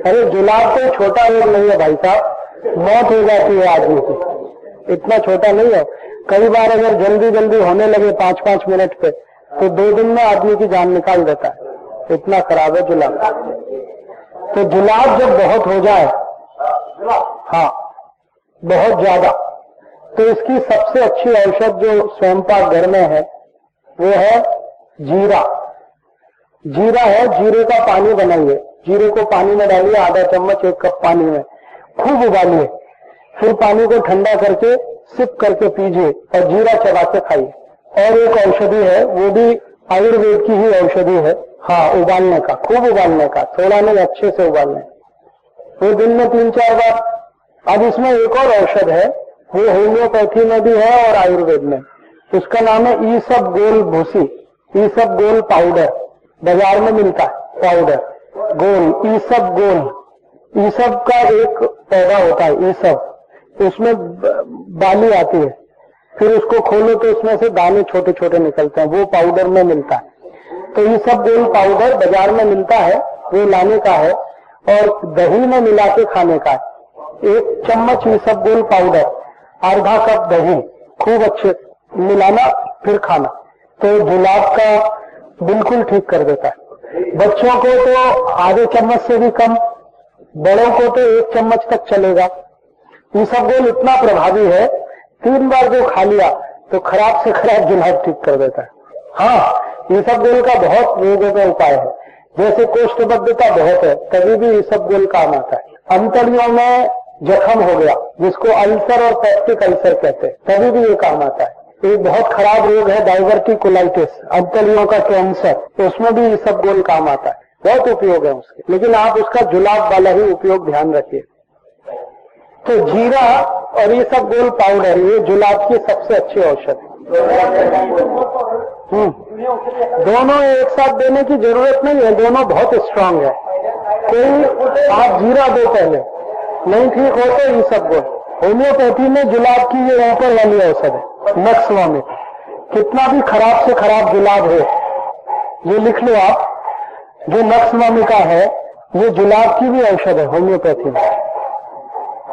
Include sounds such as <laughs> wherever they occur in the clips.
अरे जुलाब कोई छोटा रोग नहीं है भाई साहब। मौत हो जाती है आदमी की। इतना छोटा नहीं है। कई बार अगर जल्दी जल्दी होने लगे पाँच पाँच मिनट पे तो दो दिन में आदमी की जान निकाल देता है। इतना खराब है जुलाब। तो जुलाब जब बहुत हो जाए हाँ बहुत ज़्यादा तो इसकी सबसे अच्छी औषध जो स्वयंपाक घर में है, वो है जीरा। जीरा है, जीरे का पानी बनाइए। जीरे को पानी में डालिए, आधा चम्मच, एक कप पानी में। खूब उबालिए। फिर पानी को ठंडा करके, सिप करके पीजिए और जीरा चबा के खाइए। और एक औषधि है, वो भी आयुर्वेद की ही औषधि है। हाँ उबालने का, खूब उबालने का, थोड़ा नहीं, अच्छे से उबालने। वो दिन में तीन चार बार। अब इसमें एक और औषध है, वो होम्योपैथी में भी है और आयुर्वेद में। उसका नाम है ई सब गोल भूसी ई सब गोल पाउडर। बाज़ार में मिलता है पाउडर गोल, ई सब गोल, ई सब का एक पौधा होता है, ई सब। उसमें बाली आती है, फिर उसको खोलो तो उसमें से दाने छोटे छोटे निकलते हैं, वो पाउडर में मिलता है। तो ये सब गोल पाउडर बाज़ार में मिलता है, वो लाने का है, और दही में मिला के खाने का है। एक चम्मच ये सब गोल पाउडर आधा कप दही, खूब अच्छे, मिलाना, फिर खाना। तो गुलाब का बिल्कुल ठीक कर देता है। बच्चों को तो आधे चम्मच से भी कम, बड़ों को तो एक चम्मच तक चलेगा। ये सब गोल इतना प्रभावी है, तीन बार जो खा लिया तो खराब से खराब जुलाब ठीक कर देता है। हाँ ये सब गोल का बहुत रोगों का उपाय है। जैसे कोष्ठबद्धता बहुत है, तभी भी ये सब गोल काम आता है। अंतड़ियों में जख्म हो गया, जिसको अल्सर और पैस्टिक अल्सर कहते हैं, तभी भी ये काम आता है। एक बहुत खराब रोग है डाइवर्टिकुलाइटिस अंतलियों का कैंसर तो उसमें भी ये सब गोल काम आता है। बहुत उपयोग है उसके। लेकिन आप उसका जुलाब वाला ही उपयोग ध्यान रखिए। तो जीरा और ये सब गोल पाउडर, ये जुलाब की सबसे अच्छी औषध है। हम्म। दोनों एक साथ देने की ज़रूरत नहीं है, दोनों बहुत स्ट्रांग है। कोई आप जीरा दो पहले। नहीं ठीक हो तो ये सब गोल। होम्योपैथी में जुलाब की ये ऊपर वाली औषध है। नक्सवामी कितना भी खराब से खराब जुलाब हो, ये लिख लो आप, जो नक्सवामी का है ये जुलाब की भी औषध है होम्योपैथी में।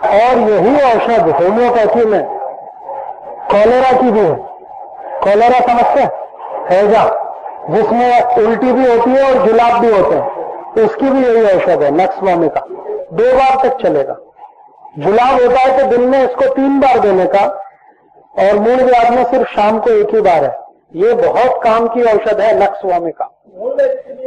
और यही औषध होम्योपैथी में कॉलेरा की भी है। कॉलेरा समझते हैजा जिसमें उल्टी भी होती है और जुलाब भी होते हैं। उसकी भी यही औषध है नक्सवामी का। दो बार तक चलेगा। जुलाब होता है तो दिन में इसको तीन बार देने का और मूल व्याध में सिर्फ़ शाम को एक ही बार है। ये बहुत काम की औषध है नक्स स्वामी का।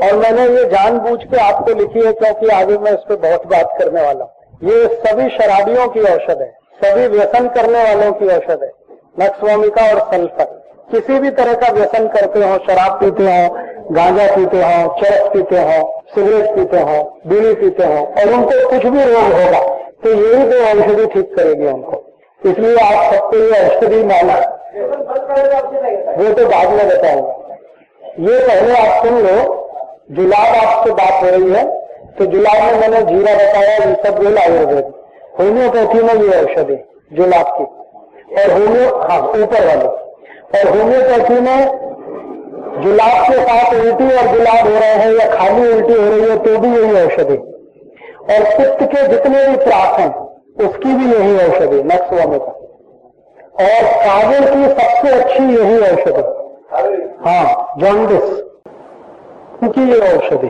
और मैंने ये जानबूझ के आपको लिखी है, क्योंकि आगे मैं इस पर बहुत बात करने वाला हूँ। ये सभी शराबियों की औषध है, सभी व्यसन करने वालों की औषध है नक्सवामी का और सल्फ़र। किसी भी तरह का व्यसन करते हो, शराब पीते हो, गांजा पीते हो, चरस पीते हो, सिगरेट पीते हो, बीड़ी पीते हो, और उनको कुछ भी रोग होगा तो यही दो औषधि ठीक करेगी उनको। इसलिए आप सबको ये औषधि माना वो तो बाद में बताऊँगा ये पहले आप सुन लो, जुलाब आपसे बात हो रही है। तो जुलाब में मैंने जीरा बताया, ये सब बोल आयुर्वेद। होम्योपैथी में ये औषधि, जुलाब की। और होम्यो हाँ ऊपर वाले। और होम्योपैथी में जुलाब के साथ उल्टी और जुलाब हो रहे हैं या खाली उल्टी हो रही है तो भी यही औषधि। और पित्त के जितने भी त्रास हैं उसकी भी यही औषधि नक्सवामी का। और काबिल की सबसे अच्छी यही औषधि। हाँ जॉन्डिस। उनकी ये औषधि।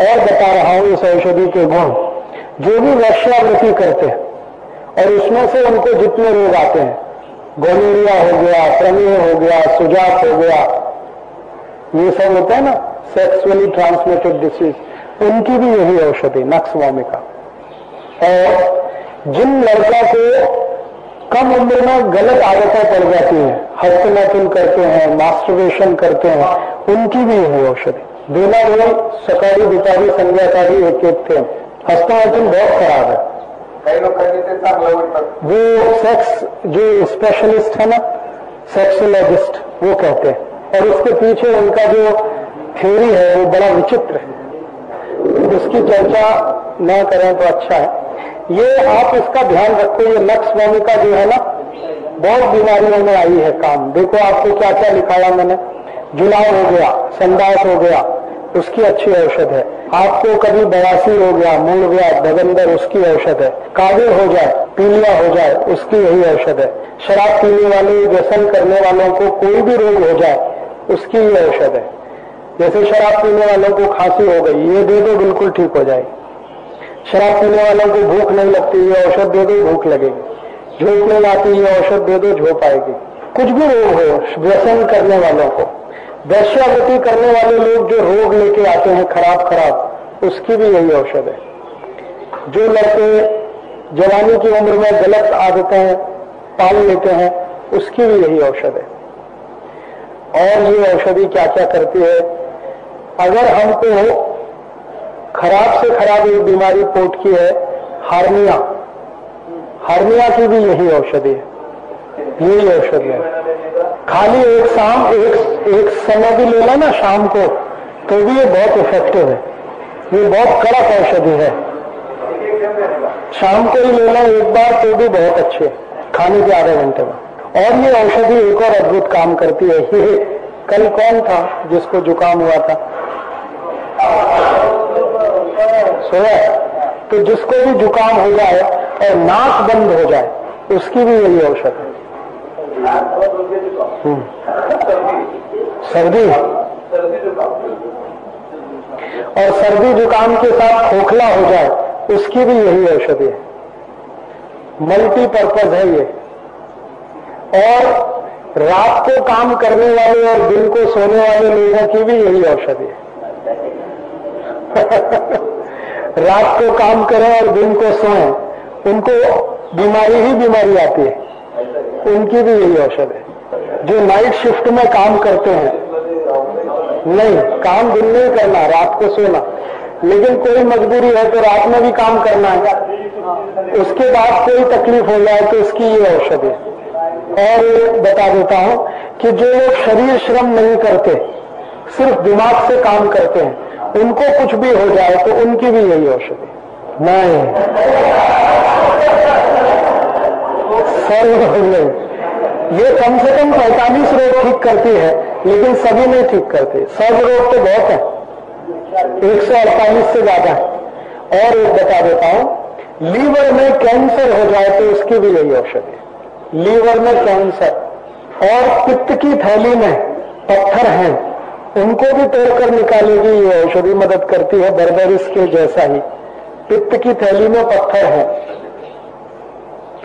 और बता रहा हूँ इस औषधि के गुण, जो भी वैश्यावृत्ति करते हैं, और उसमें से उनको जितने रोग आते हैं, गोलेरिया हो गया प्रमेह हो गया, सुजात हो गया, ये सब होता है ना सेक्सुअली ट्रांसमिटेड डिसीज उनकी भी यही औषधि नक्स वामिका और जिन लड़का को कम उम्र में गलत आदतें पड़ जाती हैं हस्तमैथुन करते हैं मास्टरवेशन करते हैं उनकी भी यही औषधि। देना रोल सकारी दुपारी संज्ञा का भी एक एक थे। हस्तमैथुन बहुत खराब है। वो सेक्स जो स्पेशलिस्ट है ना सेक्सोलॉजिस्ट वो कहते हैं। और उसके पीछे उनका जो थ्योरी है वो बड़ा विचित्र है। उसकी चर्चा न करें तो अच्छा है। ये आप इसका ध्यान रखो ये नक्स भूमिका जो है ना, बहुत बीमारियों में आई है काम। देखो आपको क्या क्या लिखाया मैंने। जुलाब हो गया, संडास हो गया, उसकी अच्छी औषध है। आपको कभी बवासीर हो गया, मूल गया, दगंदर, उसकी औषध है। काबिल हो जाए, पीलिया हो जाए, उसकी यही औषध है। शराब पीने वाले, व्यसन करने वालों को कोई भी रोग हो जाए, उसकी ये औषध है। जैसे शराब पीने वालों को खांसी हो गई, ये दे दो, बिल्कुल ठीक हो जाएगी। शराब पीने वालों को भूख नहीं लगती है औषध दे दो, भूख लगेगी। झोंक नहीं आती ये औषध दे दो झोंक आएगी। कुछ भी रोग हो, व्यसन करने वालों को वैश्यावृत्ति करने वाले लोग जो रोग लेके आते हैं, खराब खराब, उसकी भी यही औषध है। जो लड़के जवानी की उम्र में गलत आदतें पाल लेते हैं, उसकी भी यही औषध है। और ये औषधि क्या क्या करती है? अगर हमको खराब से खराब एक बीमारी पोट की है, हार्निया। हार्निया की भी यही औषधि है। यही औषधि है। खाली एक शाम, एक एक समय भी ले लो ना शाम को तो भी ये बहुत इफ़ेक्टिव है। ये बहुत कड़क औषधि है। शाम को ही ले लो एक बार तो भी बहुत अच्छी खाने के आधे घंटे में। और ये औषधि एक और अद्भुत काम करती है। ये कल कौन था जिसको जुकाम हुआ था? सोया तो जिसको भी जुकाम हो जाए और नाक बंद हो जाए, उसकी भी यही औषध है। हम्म। सर्दी। और सर्दी जुकाम के साथ खोखला हो जाए, उसकी भी यही औषधि है। मल्टीपर्पज है ये। और रात को काम करने वाले और दिन को सोने वाले लोगों की भी यही औषधि है। <laughs> रात को काम करें और दिन को सोएँ। उनको बीमारी ही बीमारी आती है। उनकी भी यही औषध है। जो नाइट शिफ्ट में काम करते हैं। नहीं, काम दिन में ही करना, रात को सोना। लेकिन कोई मजबूरी है तो रात में भी काम करना है। उसके बाद कोई तकलीफ़ हो जाए तो उसकी ये औषध है। और बता देता हूँ कि जो लोग शरीर श्रम नहीं करते, सिर्फ़ दिमाग से काम करते हैं उनको कुछ भी हो जाए तो उनकी भी यही औषधि। नहीं। नहीं। ये कम से कम पैंतालीस रोग ठीक करती है, लेकिन सभी नहीं ठीक करते। सब रोग तो बहुत है। एक सौ अड़तालीस से ज़्यादा है। और एक बता देता हूँ, लीवर में कैंसर हो जाए तो उसकी भी यही औषधि। लीवर में कैंसर। और पित्त की थैली में पत्थर हैं। उनको भी तोड़कर निकालेगी, ये औषधि मदद करती है बर्बरिस के जैसा ही। पित्त की थैली में पत्थर है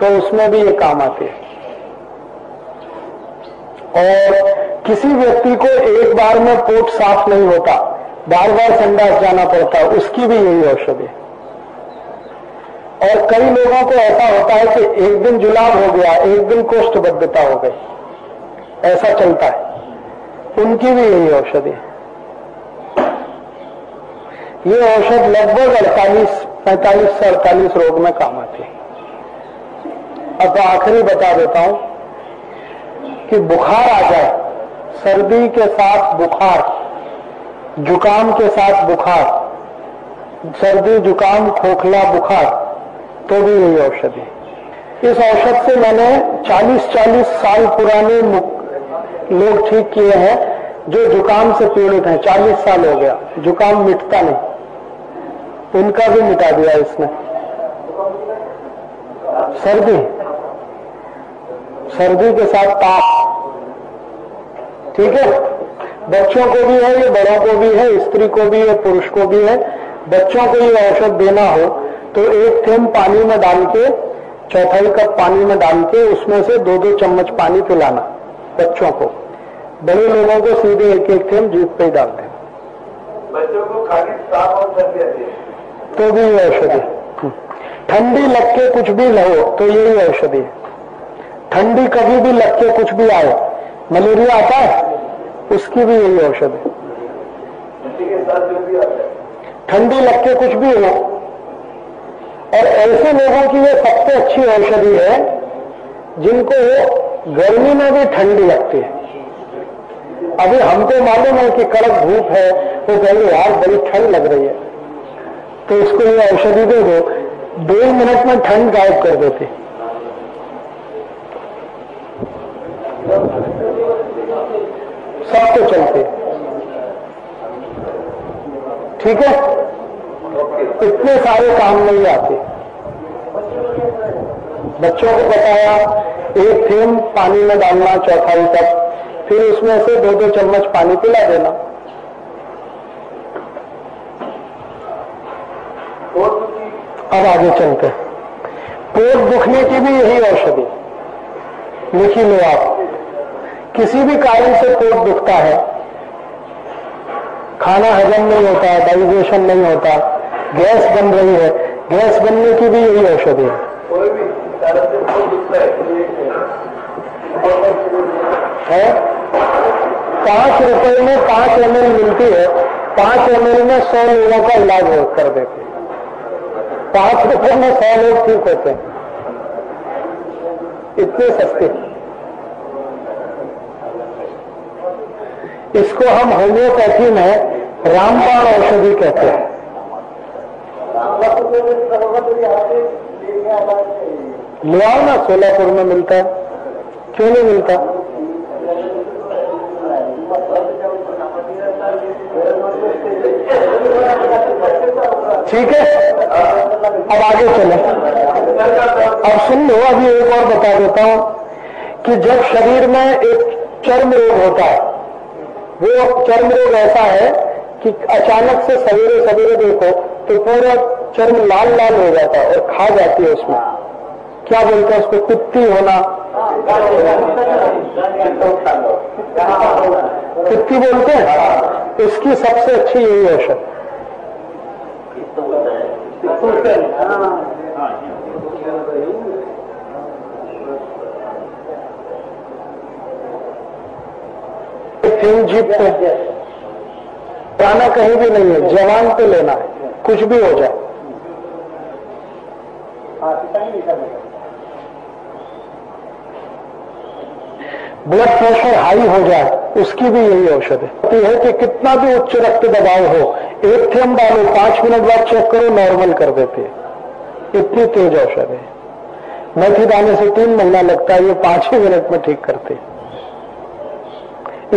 तो उसमें भी ये काम आते हैं। और किसी व्यक्ति को एक बार में पोट साफ़ नहीं होता बार बार संडास जाना पड़ता है उसकी भी यही औषधि और कई लोगों को ऐसा होता है कि एक दिन जुलाब हो गया, एक दिन कोष्ठबद्धता हो गई, ऐसा चलता है। उनकी भी यही औषधि है। ये औषध लगभग अड़तालीस, पैंतालीस से अड़तालीस रोग में काम आती है। अब आखिरी बता देता हूँ कि बुखार आ जाए, सर्दी के साथ बुखार, जुकाम के साथ बुखार, सर्दी, जुकाम, खोखला, बुखार तो भी यही औषधि इस औषध से मैंने 40-40 साल पुराने लोग ठीक किए हैं, जो जुकाम से पीड़ित हैं। 40 साल हो गया, जुकाम मिटता नहीं। उनका भी मिटा दिया इसने। सर्दी। सर्दी के साथ ताप। ठीक है? बच्चों को भी है, ये बड़ों को भी है, स्त्री को भी है, पुरुष को भी है। बच्चों को ये औषध देना हो तो एक थेम पानी में डाल के, चौथाई कप पानी में डाल के, उसमें से दो दो चम्मच पानी पिलाना। बच्चों को। बड़े लोगों को सीधे एक एक थेम जीप पे ही डाल दें बच्चों को खाली साफ़ और सर्दी आती है तो भी ये औषधि। ठंडी लग के कुछ भी लो तो यही औषधि। है ठंडी कभी भी लग के कुछ भी आए मलेरिया आता है उसकी भी यही औषध। है। ठंडी लग के कुछ भी हो। और ऐसे लोगों की ये सबसे अच्छी औषधि है जिनको गर्मी में भी ठंडी लगती है। अभी हमको मालूम है कि कड़क धूप है तो कहेंगे, यार, बड़ी ठंड लग रही है। तो इसको ये औषधि दे दो। मिनट में ठंड गायब कर देती। सबको चलते। ठीक है? इतने सारे काम नहीं आते। बच्चों को बताया एक थेम पानी में डालना, चौथाई तक। फिर उसमें से दो दो चम्मच पानी पिला देना। अब आगे चलते। पेट दुखने की भी यही औषधि। लिखी लो आप। किसी भी कारण से पेट दुखता है। खाना हजम नहीं होता डाइजेशन नहीं होता, गैस बन रही है। गैस बनने की भी यही औषधि है। है? पाँच रुपए में पाँच एम मिलती है। पाँच एम में सौ लोगों का इलाज कर देते हैं। पाँच रुपए में सौ लोग ठीक होते हैं। इतने सस्ते। इसको हम होम्योपैथी में रामबाण औषधि कहते हैं। ले ना, सोलापुर में मिलता है। क्यों नहीं मिलता? ठीक है, अब आगे चले। अब सुन लो, अभी एक और बता देता हूँ कि जब शरीर में एक चर्म रोग होता है, वो चर्म रोग ऐसा है कि अचानक से सवेरे सवेरे देखो तो पूरा चर्म लाल लाल हो जाता है और खा जाती है उसमें। क्या बोलते हैं उसको? कुत्ती होना। कुत्ती बोलते हैं? इसकी सबसे अच्छी यही औषध फिर जीप पे। जाना कहीं भी नहीं है, जवान पे लेना है। कुछ भी हो जाए। ब्लड प्रेशर हाई हो जाए, उसकी भी यही औषध है। है कि कितना भी उच्च रक्त दबाव हो, एक थेम डालो, पाँच मिनट बाद चेक करो नॉर्मल कर देते इतनी तेज औषध है। मेथी दाने से तीन महीना लगता है, ये पाँच ही मिनट में ठीक करते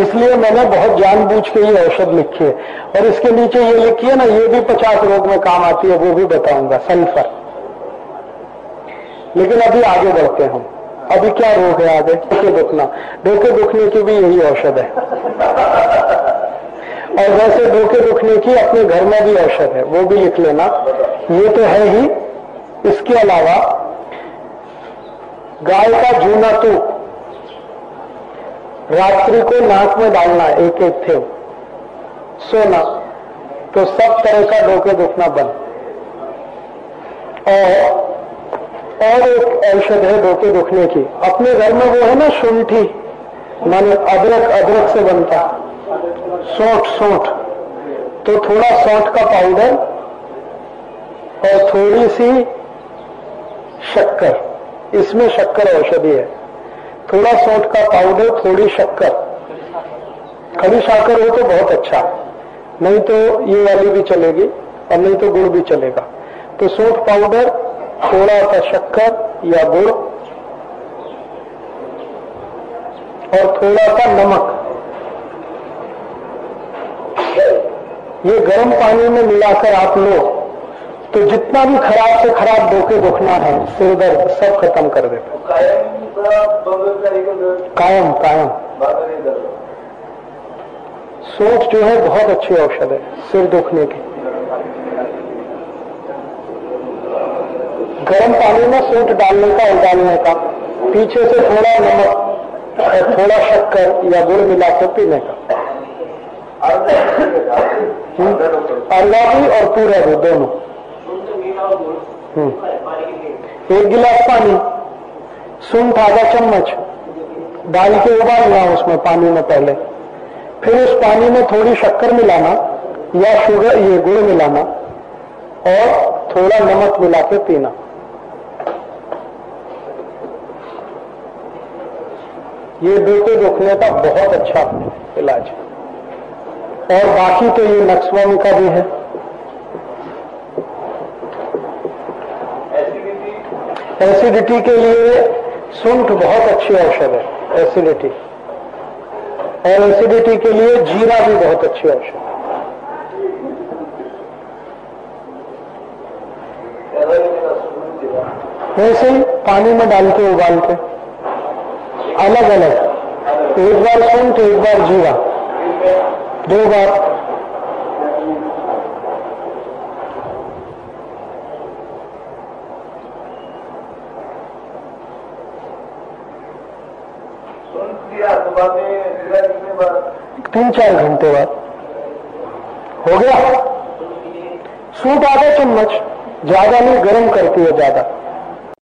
इसलिए मैंने बहुत जानबूझ के ये औषध लिखी है। और इसके नीचे ये लिखी है ना, ये भी पचास रोग में काम आती है, वो भी बताऊँगा, सल्फ़र। लेकिन अभी आगे बढ़ते हैं हम। अभी क्या रोग है आगे? डोके दुखना। डोके दुखने की भी यही औषध है। और वैसे डोके दुखने की अपने घर में भी औषध है। वो भी लिख लेना। ये तो है ही। इसके अलावा, गाय का जूना तू रात्रि को नाक में डालना एक एक थे सोना। तो सब तरह का डोके दुखना बंद। और और एक औषध है डोके दुखने की। अपने घर में वो है ना सुंठी, माने अदरक अदरक से बनता। सौंठ सौंठ। तो थोड़ा सौंठ का पाउडर और थोड़ी सी शक्कर। इसमें शक्कर औषधि है। थोड़ा सौंठ का पाउडर, थोड़ी शक्कर। खड़ी शक्कर हो तो बहुत अच्छा। नहीं तो ये वाली भी चलेगी और नहीं तो गुड़ भी चलेगा। तो सौंठ पाउडर थोड़ा सा शक्कर या गुड़ और थोड़ा सा नमक। ये गर्म पानी में मिलाकर आप लो। तो जितना भी खराब से खराब डोके दुखना है, सिर दर्द सब खत्म कर देते कायम कायम। सोच जो है बहुत अच्छी औषध है, सिर दुखने की। गर्म पानी में सूट डालने का उबालने का पीछे से थोड़ा नमक थोड़ा शक्कर या गुड़ मिला के पीने का। हम्म, भी और पूरा भी दोनों। हम्म, एक गिलास पानी सूंठ आधा चम्मच। डाल के उबालना उसमें पानी में पहले। फिर उस पानी में थोड़ी शक्कर मिलाना या शुगर ये गुड़ मिलाना और थोड़ा नमक मिला के पीना। ये बेटे रुकने का बहुत अच्छा इलाज है। और बाकी तो ये नक्सवामी का भी है। एसिडिटी के लिए सुंठ बहुत अच्छी औषध है, एसिडिटी। और एसिडिटी के लिए जीरा भी बहुत अच्छी औषध है। वैसे ही पानी में डाल के उबाल के अलग अलग। एक बार सूंठ एक बार जीरा दो सुन बार। तीन चार घंटे बाद। हो गया? सूट आधा चम्मच। ज़्यादा नहीं, गर्म करती है ज़्यादा।